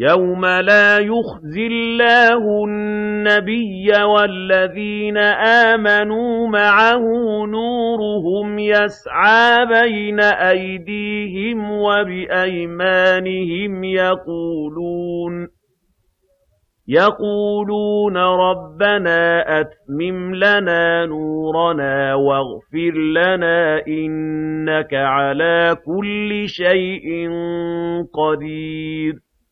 يَوْمَ لَا يُخْزِي اللَّهُ النَّبِيَّ وَالَّذِينَ آمَنُوا مَعَهُ نُورُهُمْ يَسْعَىٰ بَيْنَ أَيْدِيهِمْ وَبِأَيْمَانِهِمْ يَقُولُونَ يَقُولُونَ رَبَّنَا أَتْمِمْ لَنَا نُورَنَا وَاغْفِرْ لَنَا إِنَّكَ عَلَىٰ كُلِّ شَيْءٍ قَدِيرٌ